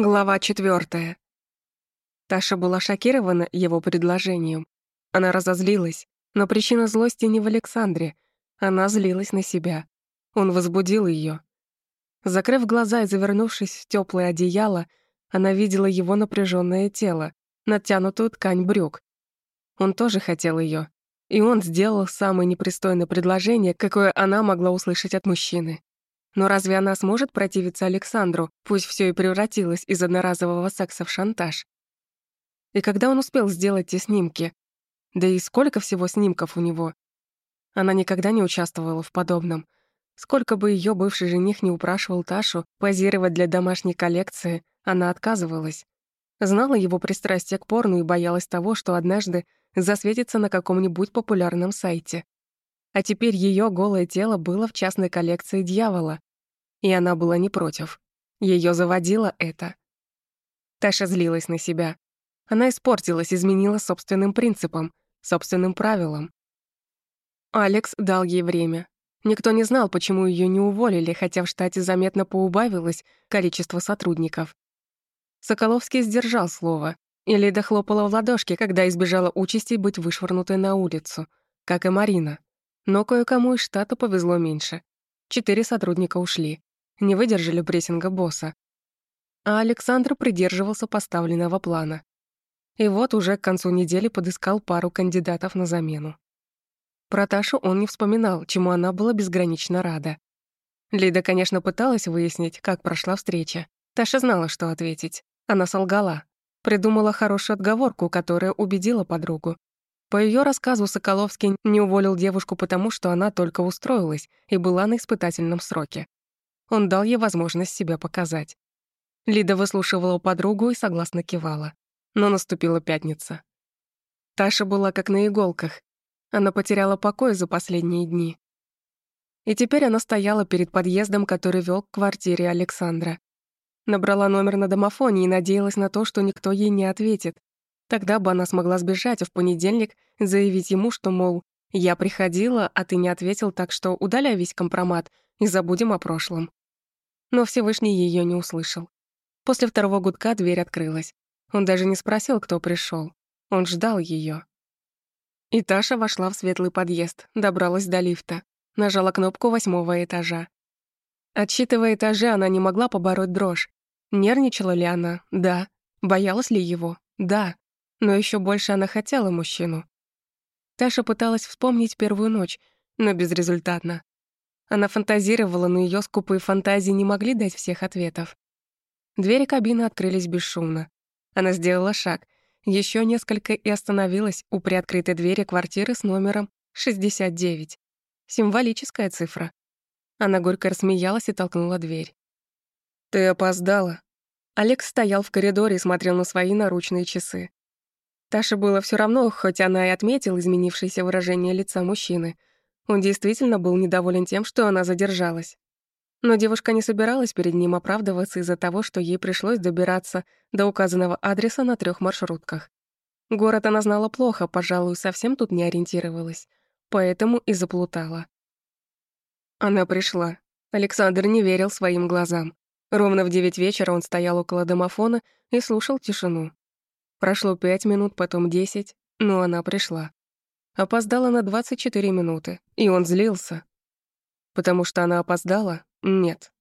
Глава четвертая. Таша была шокирована его предложением. Она разозлилась, но причина злости не в Александре. Она злилась на себя. Он возбудил ее. Закрыв глаза и завернувшись в теплое одеяло, она видела его напряженное тело, натянутую ткань брюк. Он тоже хотел ее, и он сделал самое непристойное предложение, какое она могла услышать от мужчины. Но разве она сможет противиться Александру, пусть все и превратилось из одноразового секса в шантаж? И когда он успел сделать те снимки? Да и сколько всего снимков у него? Она никогда не участвовала в подобном. Сколько бы ее бывший жених не упрашивал Ташу позировать для домашней коллекции, она отказывалась. Знала его пристрастие к порну и боялась того, что однажды засветится на каком-нибудь популярном сайте. А теперь ее голое тело было в частной коллекции дьявола, и она была не против. Ее заводило это. Таша злилась на себя. Она испортилась, изменила собственным принципам, собственным правилам. Алекс дал ей время. Никто не знал, почему ее не уволили, хотя в штате заметно поубавилось количество сотрудников. Соколовский сдержал слово, и Лида хлопала в ладошки, когда избежала участи быть вышвырнутой на улицу, как и Марина. Но кое-кому из штата повезло меньше. Четыре сотрудника ушли не выдержали прессинга босса. А Александр придерживался поставленного плана. И вот уже к концу недели подыскал пару кандидатов на замену. Про Ташу он не вспоминал, чему она была безгранично рада. Лида, конечно, пыталась выяснить, как прошла встреча. Таша знала, что ответить. Она солгала. Придумала хорошую отговорку, которая убедила подругу. По ее рассказу Соколовский не уволил девушку потому, что она только устроилась и была на испытательном сроке. Он дал ей возможность себя показать. Лида выслушивала подругу и согласно кивала. Но наступила пятница. Таша была как на иголках. Она потеряла покой за последние дни. И теперь она стояла перед подъездом, который вел к квартире Александра. Набрала номер на домофоне и надеялась на то, что никто ей не ответит. Тогда бы она смогла сбежать, а в понедельник заявить ему, что, мол, «Я приходила, а ты не ответил, так что удаляй весь компромат и забудем о прошлом». Но Всевышний ее не услышал. После второго гудка дверь открылась. Он даже не спросил, кто пришел. Он ждал ее. И Таша вошла в светлый подъезд, добралась до лифта, нажала кнопку восьмого этажа. Отсчитывая этажи, она не могла побороть дрожь. Нервничала ли она? Да. Боялась ли его? Да. Но еще больше она хотела мужчину. Таша пыталась вспомнить первую ночь, но безрезультатно. Она фантазировала, но ее скупые фантазии не могли дать всех ответов. Двери кабины открылись бесшумно. Она сделала шаг, еще несколько и остановилась у приоткрытой двери квартиры с номером 69. Символическая цифра. Она горько рассмеялась и толкнула дверь. «Ты опоздала». Алекс стоял в коридоре и смотрел на свои наручные часы. Таше было все равно, хоть она и отметила изменившееся выражение лица мужчины — он действительно был недоволен тем, что она задержалась. Но девушка не собиралась перед ним оправдываться из-за того, что ей пришлось добираться до указанного адреса на трех маршрутках. Город она знала плохо, пожалуй, совсем тут не ориентировалась, поэтому и заплутала. Она пришла. Александр не верил своим глазам. Ровно в девять вечера он стоял около домофона и слушал тишину. Прошло пять минут, потом десять, но она пришла. Опоздала на 24 минуты, и он злился. Потому что она опоздала? Нет.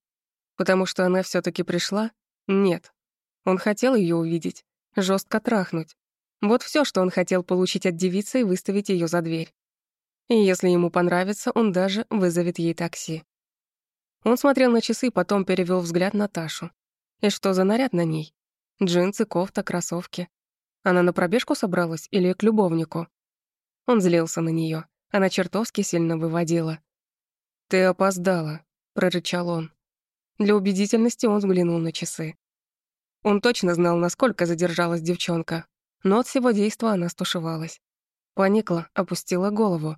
Потому что она все таки пришла? Нет. Он хотел ее увидеть, жестко трахнуть. Вот все, что он хотел получить от девицы и выставить ее за дверь. И если ему понравится, он даже вызовет ей такси. Он смотрел на часы, потом перевел взгляд на Ташу. И что за наряд на ней? Джинсы, кофта, кроссовки. Она на пробежку собралась или к любовнику? Он злился на нее. Она чертовски сильно выводила. «Ты опоздала», — прорычал он. Для убедительности он взглянул на часы. Он точно знал, насколько задержалась девчонка, но от всего действа она стушевалась. Поникла, опустила голову.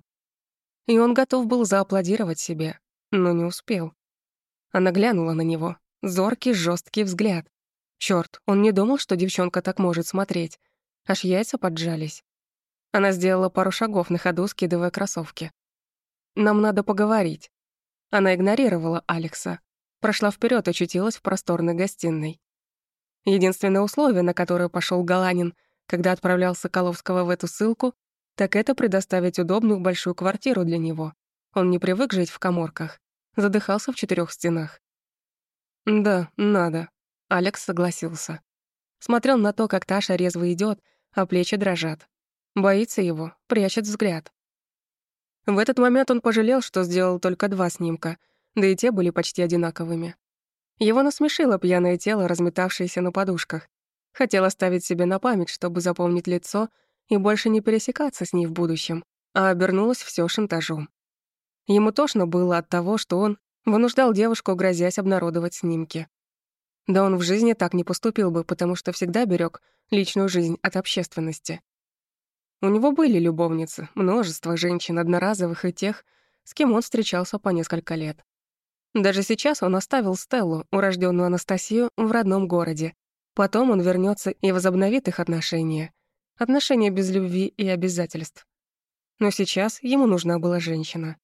И он готов был зааплодировать себе, но не успел. Она глянула на него. Зоркий, жесткий взгляд. Черт, он не думал, что девчонка так может смотреть. Аж яйца поджались. Она сделала пару шагов на ходу, скидывая кроссовки. «Нам надо поговорить». Она игнорировала Алекса. Прошла вперед, очутилась в просторной гостиной. Единственное условие, на которое пошел Галанин, когда отправлял Соколовского в эту ссылку, так это предоставить удобную большую квартиру для него. Он не привык жить в коморках, задыхался в четырех стенах. «Да, надо», — Алекс согласился. Смотрел на то, как Таша резво идет, а плечи дрожат. Боится его, прячет взгляд. В этот момент он пожалел, что сделал только два снимка, да и те были почти одинаковыми. Его насмешило пьяное тело, разметавшееся на подушках. Хотел оставить себе на память, чтобы запомнить лицо и больше не пересекаться с ней в будущем, а обернулось все шантажом. Ему тошно было от того, что он вынуждал девушку, грозясь обнародовать снимки. Да он в жизни так не поступил бы, потому что всегда берег личную жизнь от общественности. У него были любовницы, множество женщин одноразовых и тех, с кем он встречался по несколько лет. Даже сейчас он оставил Стеллу, урожденную Анастасию, в родном городе. Потом он вернется и возобновит их отношения. Отношения без любви и обязательств. Но сейчас ему нужна была женщина.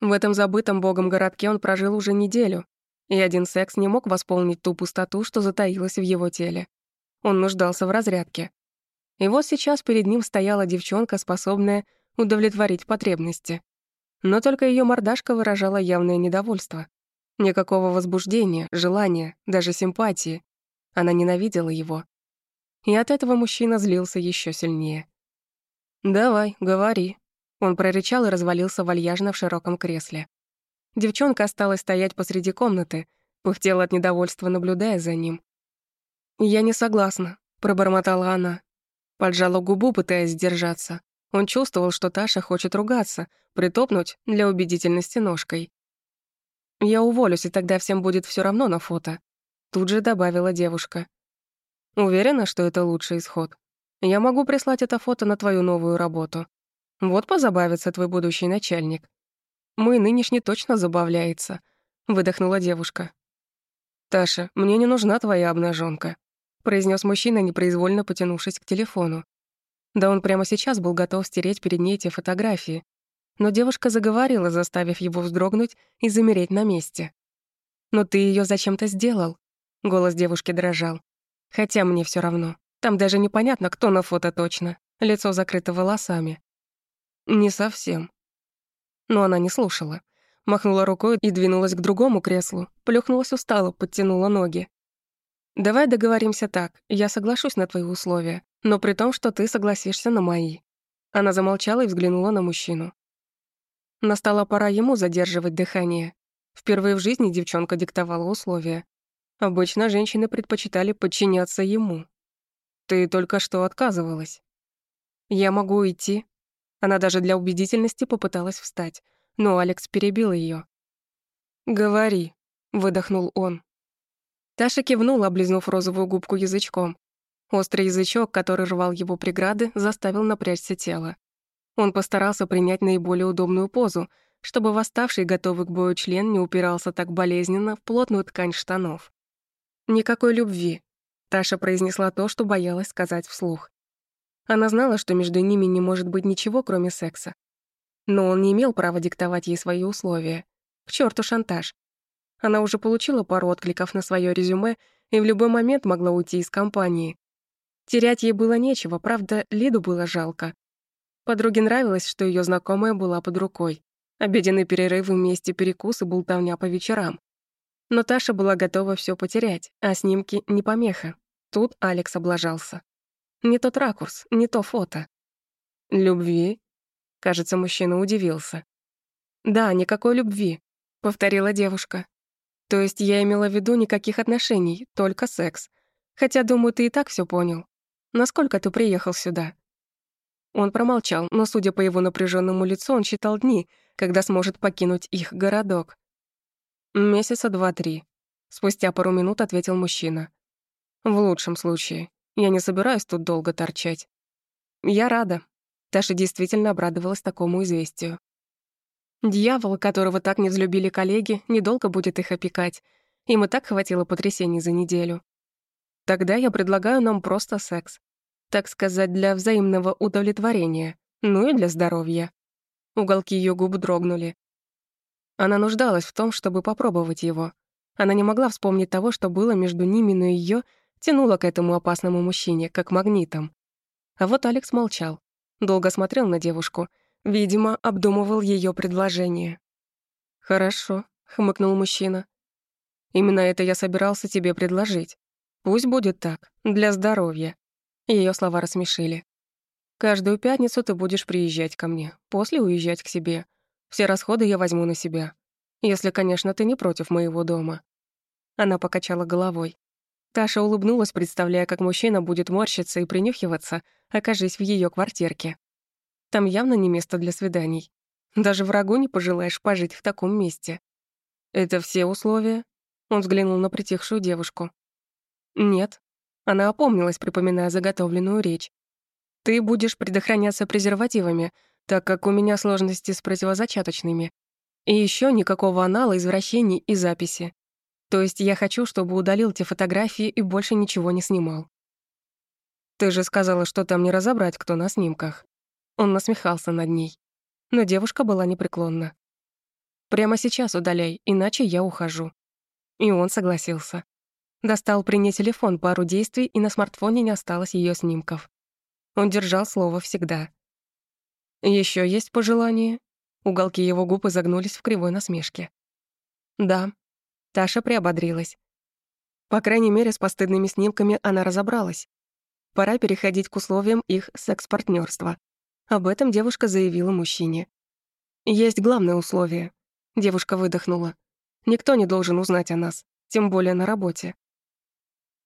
В этом забытом богом городке он прожил уже неделю, и один секс не мог восполнить ту пустоту, что затаилась в его теле. Он нуждался в разрядке. И вот сейчас перед ним стояла девчонка, способная удовлетворить потребности. Но только ее мордашка выражала явное недовольство. Никакого возбуждения, желания, даже симпатии. Она ненавидела его. И от этого мужчина злился еще сильнее. «Давай, говори». Он прорычал и развалился вальяжно в широком кресле. Девчонка осталась стоять посреди комнаты, пыхтела от недовольства, наблюдая за ним. «Я не согласна», — пробормотала она. Поджала губу, пытаясь сдержаться. Он чувствовал, что Таша хочет ругаться, притопнуть для убедительности ножкой. «Я уволюсь, и тогда всем будет все равно на фото», — тут же добавила девушка. «Уверена, что это лучший исход. Я могу прислать это фото на твою новую работу. Вот позабавится твой будущий начальник. Мой нынешний точно забавляется», — выдохнула девушка. «Таша, мне не нужна твоя обнаженка произнес мужчина, непроизвольно потянувшись к телефону. Да он прямо сейчас был готов стереть перед ней эти фотографии. Но девушка заговорила, заставив его вздрогнуть и замереть на месте. «Но ты ее зачем-то сделал?» Голос девушки дрожал. «Хотя мне все равно. Там даже непонятно, кто на фото точно. Лицо закрыто волосами». «Не совсем». Но она не слушала. Махнула рукой и двинулась к другому креслу. Плюхнулась устало, подтянула ноги. Давай договоримся так. Я соглашусь на твои условия, но при том, что ты согласишься на мои. Она замолчала и взглянула на мужчину. Настала пора ему задерживать дыхание. Впервые в жизни девчонка диктовала условия. Обычно женщины предпочитали подчиняться ему. Ты только что отказывалась. Я могу идти. Она даже для убедительности попыталась встать, но Алекс перебил ее. «Говори», — выдохнул он. Таша кивнула, облизнув розовую губку язычком. Острый язычок, который рвал его преграды, заставил напрячься тело. Он постарался принять наиболее удобную позу, чтобы восставший, готовый к бою член не упирался так болезненно в плотную ткань штанов. «Никакой любви», — Таша произнесла то, что боялась сказать вслух. Она знала, что между ними не может быть ничего, кроме секса. Но он не имел права диктовать ей свои условия. К черту шантаж. Она уже получила пару откликов на свое резюме и в любой момент могла уйти из компании. Терять ей было нечего, правда, Лиду было жалко. Подруге нравилось, что ее знакомая была под рукой. Обеденный перерыв вместе, перекусы, болтовня по вечерам. Но Таша была готова все потерять, а снимки не помеха. Тут Алекс облажался. Не тот ракурс, не то фото. «Любви?» Кажется, мужчина удивился. «Да, никакой любви», — повторила девушка. То есть я имела в виду никаких отношений, только секс. Хотя, думаю, ты и так все понял. Насколько ты приехал сюда?» Он промолчал, но, судя по его напряженному лицу, он считал дни, когда сможет покинуть их городок. «Месяца два-три», — спустя пару минут ответил мужчина. «В лучшем случае. Я не собираюсь тут долго торчать». «Я рада». Таша действительно обрадовалась такому известию. Дьявол, которого так не взлюбили коллеги, недолго будет их опекать. Им и так хватило потрясений за неделю. Тогда я предлагаю нам просто секс. Так сказать, для взаимного удовлетворения. Ну и для здоровья. Уголки ее губ дрогнули. Она нуждалась в том, чтобы попробовать его. Она не могла вспомнить того, что было между ними, но ее Тянуло к этому опасному мужчине, как магнитом. А вот Алекс молчал. Долго смотрел на девушку. Видимо, обдумывал ее предложение. «Хорошо», — хмыкнул мужчина. «Именно это я собирался тебе предложить. Пусть будет так, для здоровья». Ее слова рассмешили. «Каждую пятницу ты будешь приезжать ко мне, после уезжать к себе. Все расходы я возьму на себя. Если, конечно, ты не против моего дома». Она покачала головой. Таша улыбнулась, представляя, как мужчина будет морщиться и принюхиваться, окажись в ее квартирке. Там явно не место для свиданий. Даже врагу не пожелаешь пожить в таком месте. «Это все условия?» Он взглянул на притихшую девушку. «Нет». Она опомнилась, припоминая заготовленную речь. «Ты будешь предохраняться презервативами, так как у меня сложности с противозачаточными. И еще никакого анала, извращений и записи. То есть я хочу, чтобы удалил те фотографии и больше ничего не снимал. Ты же сказала, что там не разобрать, кто на снимках. Он насмехался над ней. Но девушка была непреклонна. Прямо сейчас удаляй, иначе я ухожу. И он согласился. Достал при ней телефон, пару действий, и на смартфоне не осталось ее снимков. Он держал слово всегда. Еще есть пожелания?» Уголки его губ изогнулись в кривой насмешке. «Да», Таша приободрилась. По крайней мере, с постыдными снимками она разобралась. Пора переходить к условиям их секс-партнерства. Об этом девушка заявила мужчине. «Есть главное условие», — девушка выдохнула. «Никто не должен узнать о нас, тем более на работе».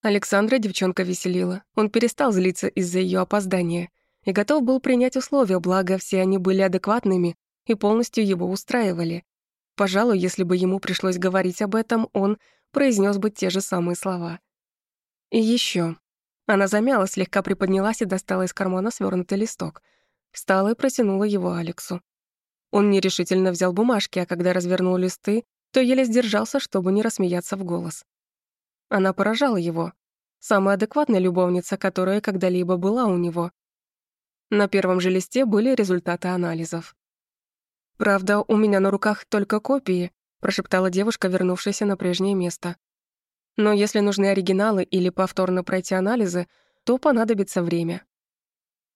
Александра девчонка веселила. Он перестал злиться из-за ее опоздания и готов был принять условия, благо все они были адекватными и полностью его устраивали. Пожалуй, если бы ему пришлось говорить об этом, он произнес бы те же самые слова. И еще. Она замялась, слегка приподнялась и достала из кармана свернутый листок. Встала и протянула его Алексу. Он нерешительно взял бумажки, а когда развернул листы, то еле сдержался, чтобы не рассмеяться в голос. Она поражала его. Самая адекватная любовница, которая когда-либо была у него. На первом же листе были результаты анализов. «Правда, у меня на руках только копии», прошептала девушка, вернувшаяся на прежнее место. «Но если нужны оригиналы или повторно пройти анализы, то понадобится время».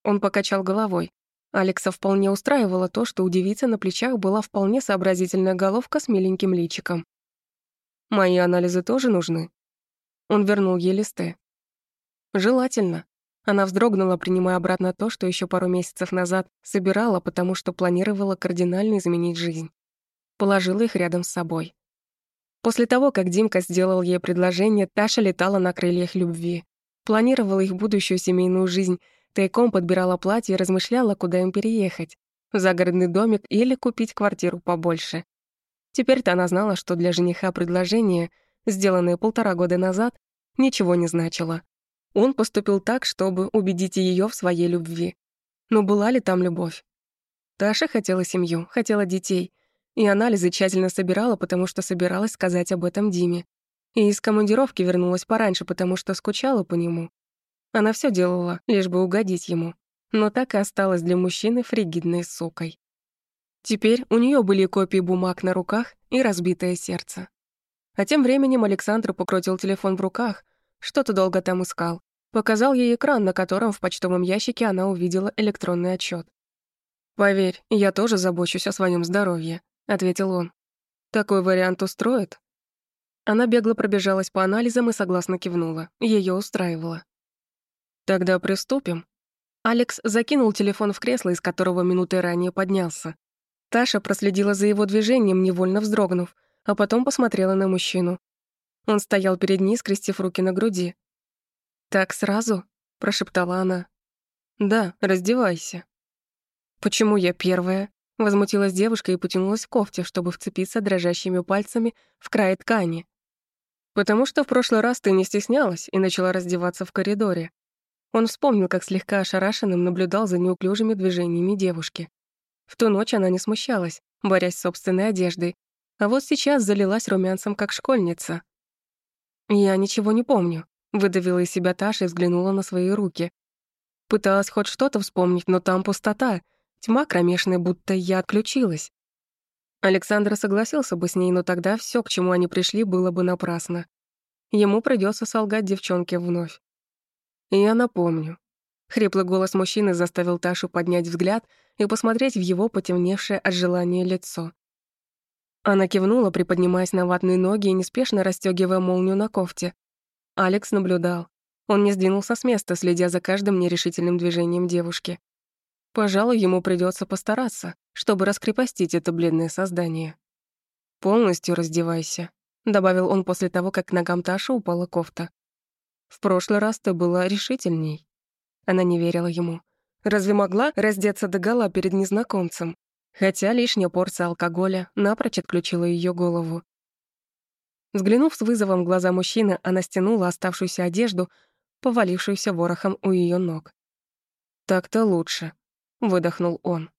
Он покачал головой. Алекса вполне устраивало то, что у девицы на плечах была вполне сообразительная головка с миленьким личиком. «Мои анализы тоже нужны?» Он вернул ей листы. «Желательно. Она вздрогнула, принимая обратно то, что еще пару месяцев назад собирала, потому что планировала кардинально изменить жизнь. Положила их рядом с собой. После того, как Димка сделал ей предложение, Таша летала на крыльях любви. Планировала их будущую семейную жизнь, тайком подбирала платье и размышляла, куда им переехать. В загородный домик или купить квартиру побольше. Теперь-то она знала, что для жениха предложение, сделанное полтора года назад, ничего не значило. Он поступил так, чтобы убедить ее в своей любви. Но была ли там любовь? Таша хотела семью, хотела детей. И анализы тщательно собирала, потому что собиралась сказать об этом Диме. И из командировки вернулась пораньше, потому что скучала по нему. Она все делала, лишь бы угодить ему. Но так и осталась для мужчины фригидной сукой. Теперь у нее были копии бумаг на руках и разбитое сердце. А тем временем Александр покрутил телефон в руках, что-то долго там искал. Показал ей экран, на котором в почтовом ящике она увидела электронный отчет. «Поверь, я тоже забочусь о своем здоровье», — ответил он. «Такой вариант устроит?» Она бегло пробежалась по анализам и согласно кивнула. Ее устраивало. «Тогда приступим». Алекс закинул телефон в кресло, из которого минуты ранее поднялся. Таша проследила за его движением, невольно вздрогнув, а потом посмотрела на мужчину. Он стоял перед ней, скрестив руки на груди. «Так сразу?» — прошептала она. «Да, раздевайся». «Почему я первая?» — возмутилась девушка и потянулась в кофте, чтобы вцепиться дрожащими пальцами в край ткани. «Потому что в прошлый раз ты не стеснялась и начала раздеваться в коридоре». Он вспомнил, как слегка ошарашенным наблюдал за неуклюжими движениями девушки. В ту ночь она не смущалась, борясь с собственной одеждой, а вот сейчас залилась румянцем, как школьница. «Я ничего не помню», — выдавила из себя Таша и взглянула на свои руки. Пыталась хоть что-то вспомнить, но там пустота, тьма кромешная, будто я отключилась. Александр согласился бы с ней, но тогда все, к чему они пришли, было бы напрасно. Ему придется солгать девчонке вновь. «Я напомню». Хриплый голос мужчины заставил Ташу поднять взгляд и посмотреть в его потемневшее от желания лицо. Она кивнула, приподнимаясь на ватные ноги и неспешно расстёгивая молнию на кофте. Алекс наблюдал. Он не сдвинулся с места, следя за каждым нерешительным движением девушки. Пожалуй, ему придется постараться, чтобы раскрепостить это бледное создание. «Полностью раздевайся», — добавил он после того, как к ногам Таши упала кофта. «В прошлый раз ты была решительней». Она не верила ему. Разве могла раздеться догола перед незнакомцем? Хотя лишняя порция алкоголя напрочь отключила ее голову. Взглянув с вызовом в глаза мужчины, она стянула оставшуюся одежду, повалившуюся ворохом у ее ног. «Так-то лучше», — выдохнул он.